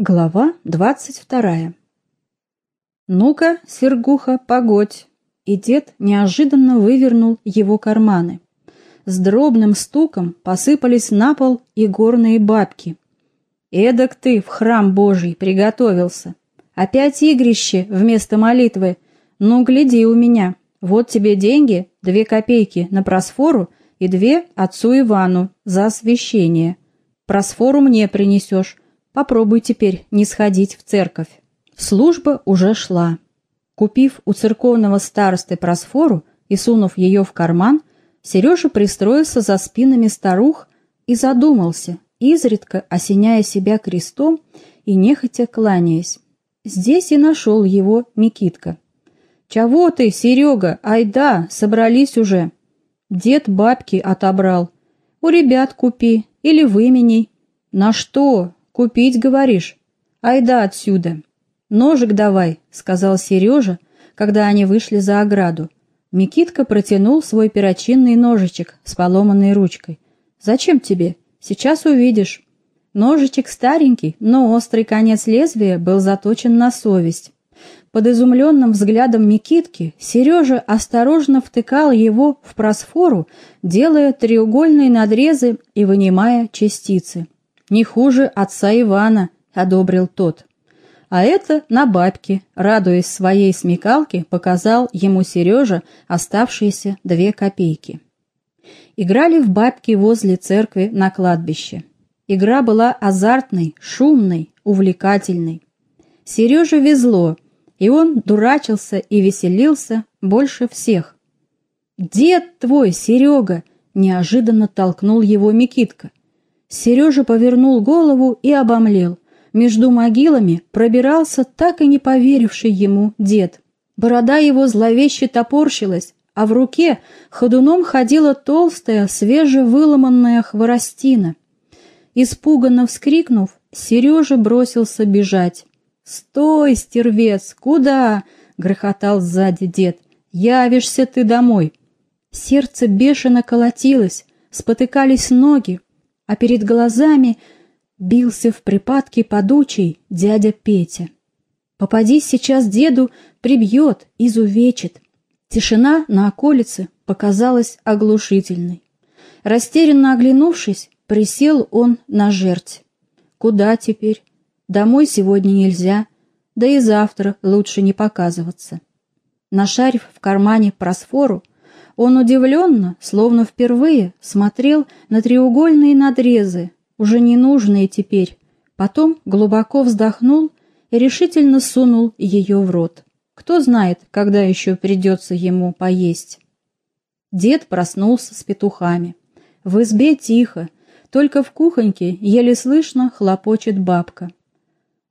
Глава двадцать вторая «Ну-ка, Сергуха, погодь!» И дед неожиданно вывернул его карманы. С дробным стуком посыпались на пол и горные бабки. «Эдак ты в храм Божий приготовился! Опять игрище вместо молитвы! Ну, гляди у меня! Вот тебе деньги, две копейки на просфору и две отцу Ивану за освящение. Просфору мне принесешь» Попробуй теперь не сходить в церковь. Служба уже шла. Купив у церковного старосты просфору и сунув ее в карман, Сережа пристроился за спинами старух и задумался, изредка осеняя себя крестом и нехотя кланяясь. Здесь и нашел его Микитка. «Чего ты, Серега? Айда, собрались уже!» Дед бабки отобрал. «У ребят купи или выменей». «На что? «Купить, говоришь? Айда отсюда!» «Ножик давай», — сказал Сережа, когда они вышли за ограду. Микитка протянул свой перочинный ножичек с поломанной ручкой. «Зачем тебе? Сейчас увидишь». Ножичек старенький, но острый конец лезвия был заточен на совесть. Под изумленным взглядом Микитки Сережа осторожно втыкал его в просфору, делая треугольные надрезы и вынимая частицы. Не хуже отца Ивана, одобрил тот. А это на бабке, радуясь своей смекалке, показал ему Сережа оставшиеся две копейки. Играли в бабки возле церкви на кладбище. Игра была азартной, шумной, увлекательной. Сереже везло, и он дурачился и веселился больше всех. «Дед твой, Серега!» — неожиданно толкнул его Микитка. Сережа повернул голову и обомлел. Между могилами пробирался так и не поверивший ему дед. Борода его зловеще топорщилась, а в руке ходуном ходила толстая, свежевыломанная хворостина. Испуганно вскрикнув, Сережа бросился бежать. «Стой, стервец! Куда?» — грохотал сзади дед. «Явишься ты домой!» Сердце бешено колотилось, спотыкались ноги, а перед глазами бился в припадке подучий дядя Петя. Попадись сейчас деду, прибьет, изувечит. Тишина на околице показалась оглушительной. Растерянно оглянувшись, присел он на жерть. Куда теперь? Домой сегодня нельзя, да и завтра лучше не показываться. Нашарив в кармане просфору, он удивленно, словно впервые, смотрел на треугольные надрезы, уже ненужные теперь, потом глубоко вздохнул и решительно сунул ее в рот. Кто знает, когда еще придется ему поесть. Дед проснулся с петухами. В избе тихо, только в кухоньке еле слышно хлопочет бабка.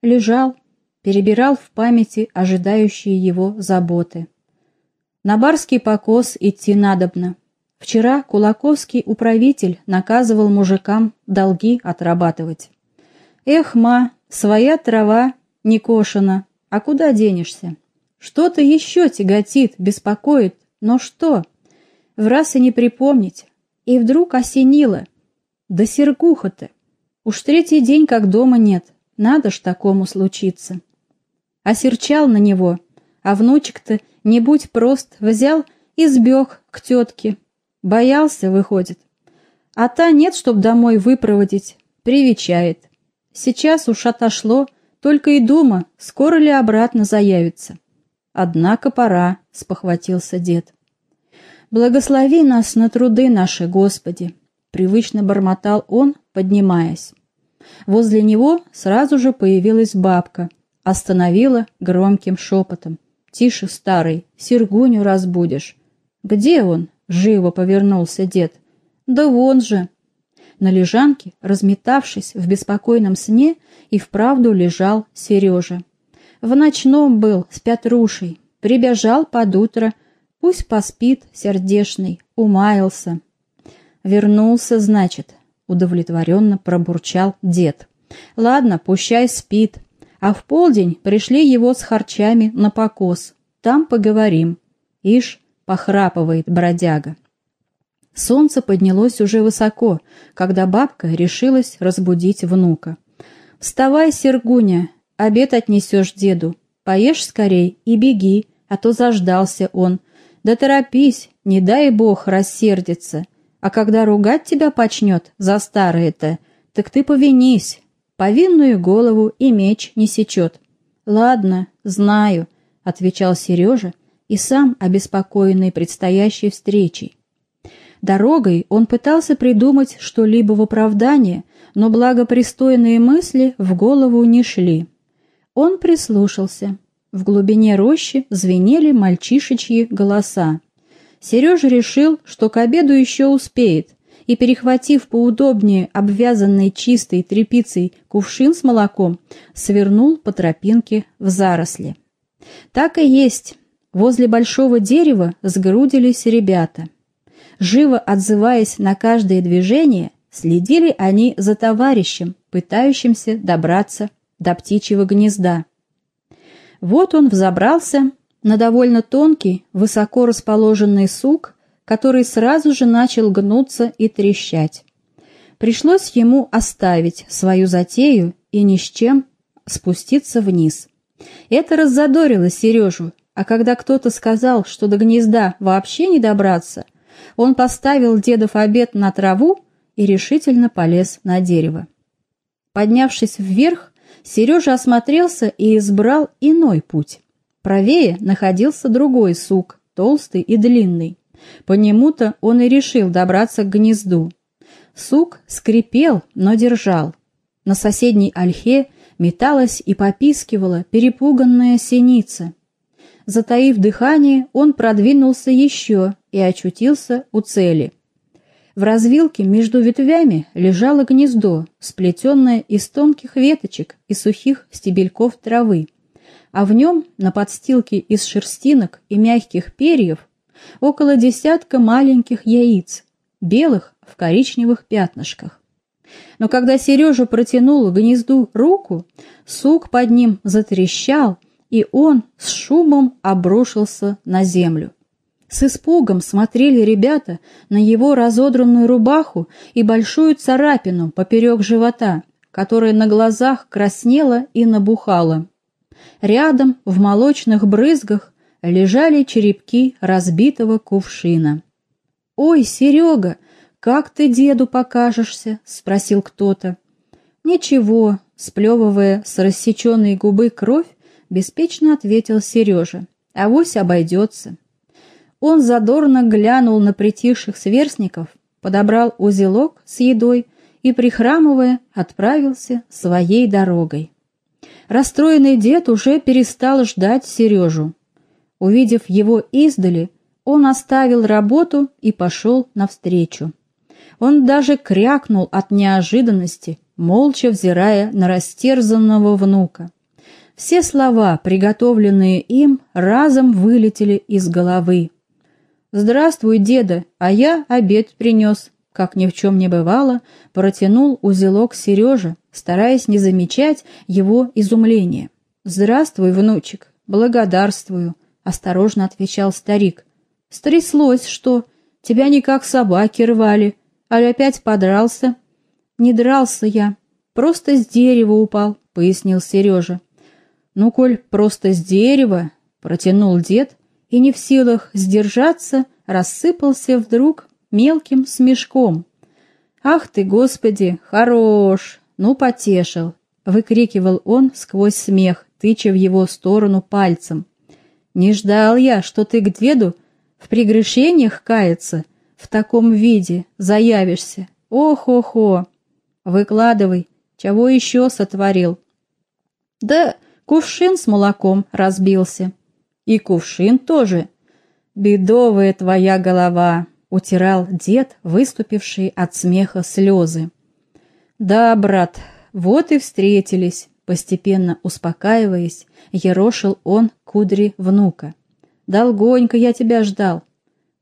Лежал, перебирал в памяти ожидающие его заботы. На барский покос идти надобно. Вчера Кулаковский управитель наказывал мужикам долги отрабатывать. Эх, ма, своя трава не кошена, а куда денешься? Что-то еще тяготит, беспокоит, но что? В раз и не припомнить. И вдруг осенило. Да серкуха-то! Уж третий день как дома нет, надо ж такому случиться. Осерчал на него, а внучек-то не будь прост, взял и сбег к тетке. Боялся, выходит. А та нет, чтоб домой выпроводить, привечает. Сейчас уж отошло, только и дума, скоро ли обратно заявится. Однако пора, спохватился дед. Благослови нас на труды наши, Господи, привычно бормотал он, поднимаясь. Возле него сразу же появилась бабка, остановила громким шепотом. «Тише, старый, Сергуню разбудишь». «Где он?» — живо повернулся дед. «Да вон же!» На лежанке, разметавшись в беспокойном сне, и вправду лежал Сережа. В ночном был с Петрушей, прибежал под утро, пусть поспит сердешный, умаялся. Вернулся, значит, удовлетворенно пробурчал дед. Ладно, пущай спит, а в полдень пришли его с харчами на покос. Там поговорим. Ишь, похрапывает бродяга. Солнце поднялось уже высоко, когда бабка решилась разбудить внука. Вставай, Сергуня, обед отнесешь деду. Поешь скорей и беги, а то заждался он. Да торопись, не дай бог рассердится. А когда ругать тебя почнет за старое-то, так ты повинись. Повинную голову и меч не сечет. Ладно, знаю, — отвечал Сережа, и сам обеспокоенный предстоящей встречей. Дорогой он пытался придумать что-либо в оправдание, но благопристойные мысли в голову не шли. Он прислушался. В глубине рощи звенели мальчишечьи голоса. Сережа решил, что к обеду еще успеет, и, перехватив поудобнее обвязанный чистой тряпицей кувшин с молоком, свернул по тропинке в заросли. Так и есть. Возле большого дерева сгрудились ребята. Живо отзываясь на каждое движение, следили они за товарищем, пытающимся добраться до птичьего гнезда. Вот он взобрался на довольно тонкий, высоко расположенный сук, который сразу же начал гнуться и трещать. Пришлось ему оставить свою затею и ни с чем спуститься вниз. Это раззадорило Сережу, а когда кто-то сказал, что до гнезда вообще не добраться, он поставил дедов обед на траву и решительно полез на дерево. Поднявшись вверх, Сережа осмотрелся и избрал иной путь. Правее находился другой сук, толстый и длинный. По нему-то он и решил добраться к гнезду. Сук скрипел, но держал. На соседней ольхе металась и попискивала перепуганная синица. Затаив дыхание, он продвинулся еще и очутился у цели. В развилке между ветвями лежало гнездо, сплетенное из тонких веточек и сухих стебельков травы, а в нем, на подстилке из шерстинок и мягких перьев, около десятка маленьких яиц, белых в коричневых пятнышках. Но когда Сережа протянул гнезду руку, сук под ним затрещал, и он с шумом обрушился на землю. С испугом смотрели ребята на его разодранную рубаху и большую царапину поперек живота, которая на глазах краснела и набухала. Рядом, в молочных брызгах, лежали черепки разбитого кувшина. «Ой, Серега, как ты деду покажешься?» — спросил кто-то. «Ничего», — сплевывая с рассеченной губы кровь, беспечно ответил Сережа. «Авось обойдется». Он задорно глянул на притихших сверстников, подобрал узелок с едой и, прихрамывая, отправился своей дорогой. Расстроенный дед уже перестал ждать Сережу. Увидев его издали, он оставил работу и пошел навстречу. Он даже крякнул от неожиданности, молча взирая на растерзанного внука. Все слова, приготовленные им, разом вылетели из головы. «Здравствуй, деда, а я обед принес», как ни в чем не бывало, протянул узелок Сережа, стараясь не замечать его изумления. «Здравствуй, внучек, благодарствую», — осторожно отвечал старик. «Стряслось, что? Тебя никак собаки рвали, а опять подрался?» «Не дрался я, просто с дерева упал», — пояснил Сережа. «Ну, коль просто с дерева», — протянул дед, и не в силах сдержаться, рассыпался вдруг мелким смешком. «Ах ты, Господи, хорош! Ну, потешил!» — выкрикивал он сквозь смех, тыча в его сторону пальцем. «Не ждал я, что ты к деду в прегрешениях каяться, в таком виде заявишься. Ох-охо! Выкладывай, чего еще сотворил?» «Да кувшин с молоком разбился», и кувшин тоже. Бедовая твоя голова, утирал дед, выступивший от смеха слезы. Да, брат, вот и встретились, постепенно успокаиваясь, ерошил он кудри внука. Долгонько я тебя ждал.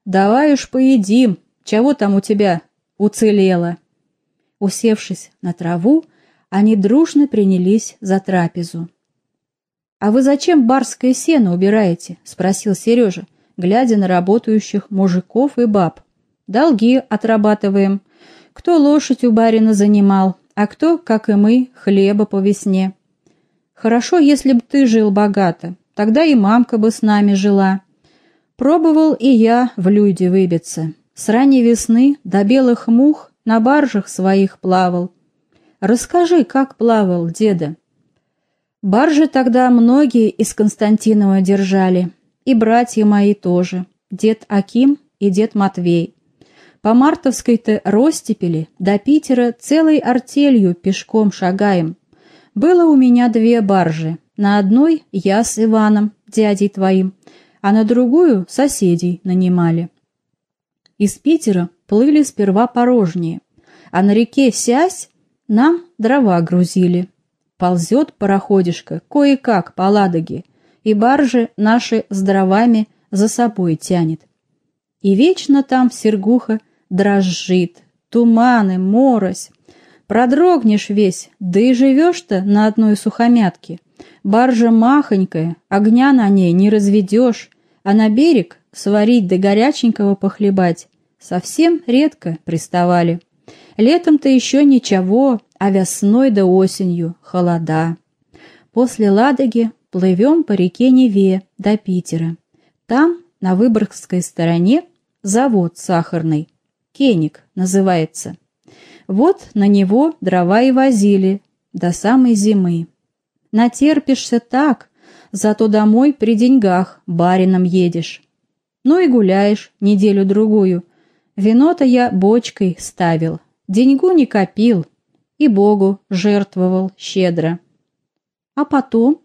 Давай уж поедим, чего там у тебя уцелело. Усевшись на траву, они дружно принялись за трапезу. «А вы зачем барское сено убираете?» — спросил Сережа, глядя на работающих мужиков и баб. «Долги отрабатываем. Кто лошадь у барина занимал, а кто, как и мы, хлеба по весне. Хорошо, если б ты жил богато, тогда и мамка бы с нами жила. Пробовал и я в люди выбиться. С ранней весны до белых мух на баржах своих плавал. Расскажи, как плавал деда. Баржи тогда многие из Константинова держали, и братья мои тоже, дед Аким и дед Матвей. По мартовской-то ростепели до Питера целой артелью пешком шагаем. Было у меня две баржи, на одной я с Иваном, дядей твоим, а на другую соседей нанимали. Из Питера плыли сперва порожние, а на реке Сясь нам дрова грузили. Ползет пароходишка кое-как по Ладоге, и баржи наши с дровами за собой тянет. И вечно там Сергуха дрожит, туманы, морось. Продрогнешь весь, да и живешь-то на одной сухомятке. Баржа махонькая, огня на ней не разведешь, а на берег сварить да горяченького похлебать совсем редко приставали. Летом-то еще ничего, а весной да осенью холода. После Ладоги плывем по реке Неве до Питера. Там, на Выборгской стороне, завод сахарный. Кеник называется. Вот на него дрова и возили до самой зимы. Натерпишься так, зато домой при деньгах барином едешь. Ну и гуляешь неделю-другую. Вино-то я бочкой ставил, деньгу не копил и Богу жертвовал щедро. А потом?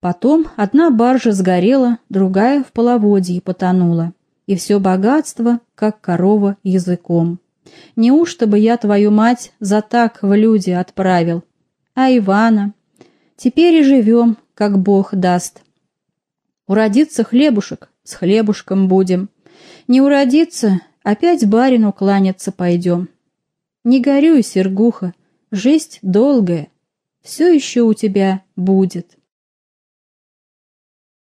Потом одна баржа сгорела, другая в половодье потонула, и все богатство, как корова языком. Неужто бы я твою мать за так в люди отправил? А Ивана? Теперь и живем, как Бог даст. Уродится хлебушек, с хлебушком будем. Не уродится, опять барину кланяться пойдем. Не горюй, Сергуха, жизнь долгая, все еще у тебя будет.